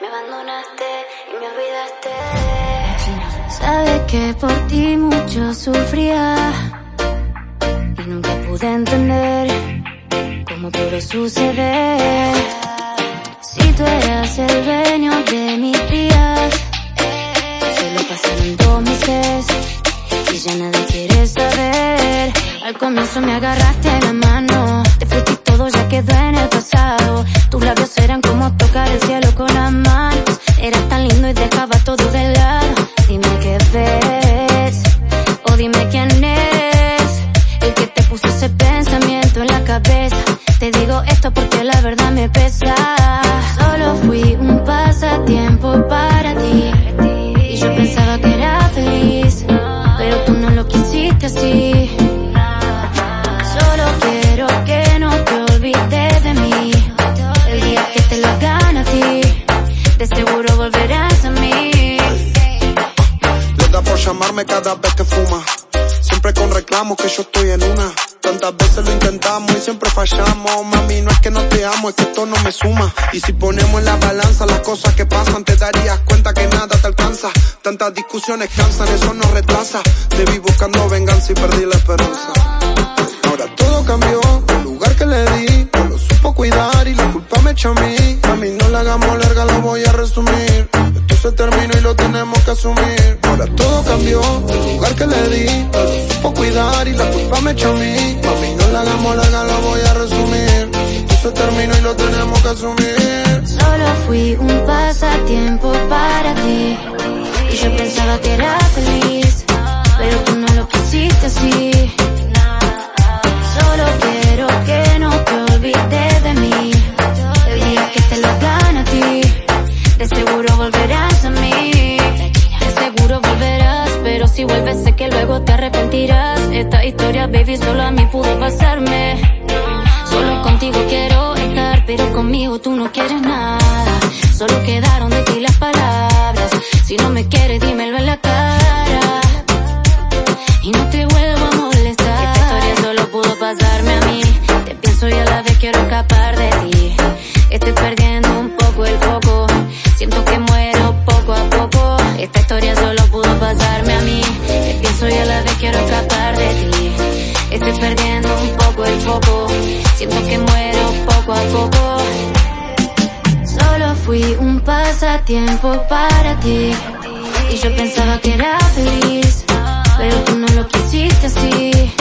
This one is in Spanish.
me abandonaste y me olvidaste. Sabes que por ti mucho sufría y nunca pude entender cómo pudo suceder. Si tú eras el dueño de mis días, solo pasaron dos meses y ya nadie quiere saber. Al comienzo me agarraste la mano, te fuiste todo ya quedó en el pasado. Tus labios eran como tocar el cielo con las dime quién es el que te puso ese pensamiento en la cabeza. Te digo esto porque la verdad me pesa. Solo fui un pasatiempo para ti. Y yo pensaba que era feliz, pero tú no lo quisiste así. Solo quiero que no te olvides de mí. El día que te lo gana a ti, de seguro volverás a mí. Llamarme cada vez que fuma. Siempre con reclamos que yo estoy en una. Tantas veces lo intentamos y siempre fallamos. Mami, no es que no te amo, es que esto no me suma. Y si ponemos en la balanza las cosas que pasan, te darías cuenta que nada te alcanza. Tantas discusiones cansan, eso nos retrasa. Te vi buscando venganza y perdí la esperanza. Ahora todo cambió, el lugar que le di, no lo supo cuidar y la culpa me echa a mí. Mami, no la hagamos larga, lo voy a resumir. Esto se terminó y lo tenemos que asumir. Todo cambió, el lugar que le di, no supo cuidar y la culpa me echa a mí. Mami, no la hagamos larga, lo voy a resumir. Esto se terminó y lo tenemos que asumir. Solo fui un pasatiempo para ti. Y yo pensaba que era feliz, pero tú no lo quisiste así. Si vuelves sé que luego te arrepentirás. Esta historia, baby, solo a mí pudo pasarme. Solo contigo quiero estar, pero conmigo tú no quieres nada. Solo quedaron de ti las palabras. Si no me quieres, dímelo en la cara. Pudo pasarme a mí. Te pienso y a la vez quiero escapar de ti. Estoy perdiendo un poco el foco. Siento que muero poco a poco. Solo fui un pasatiempo para ti. Y yo pensaba que era feliz, pero tú no lo quisiste así.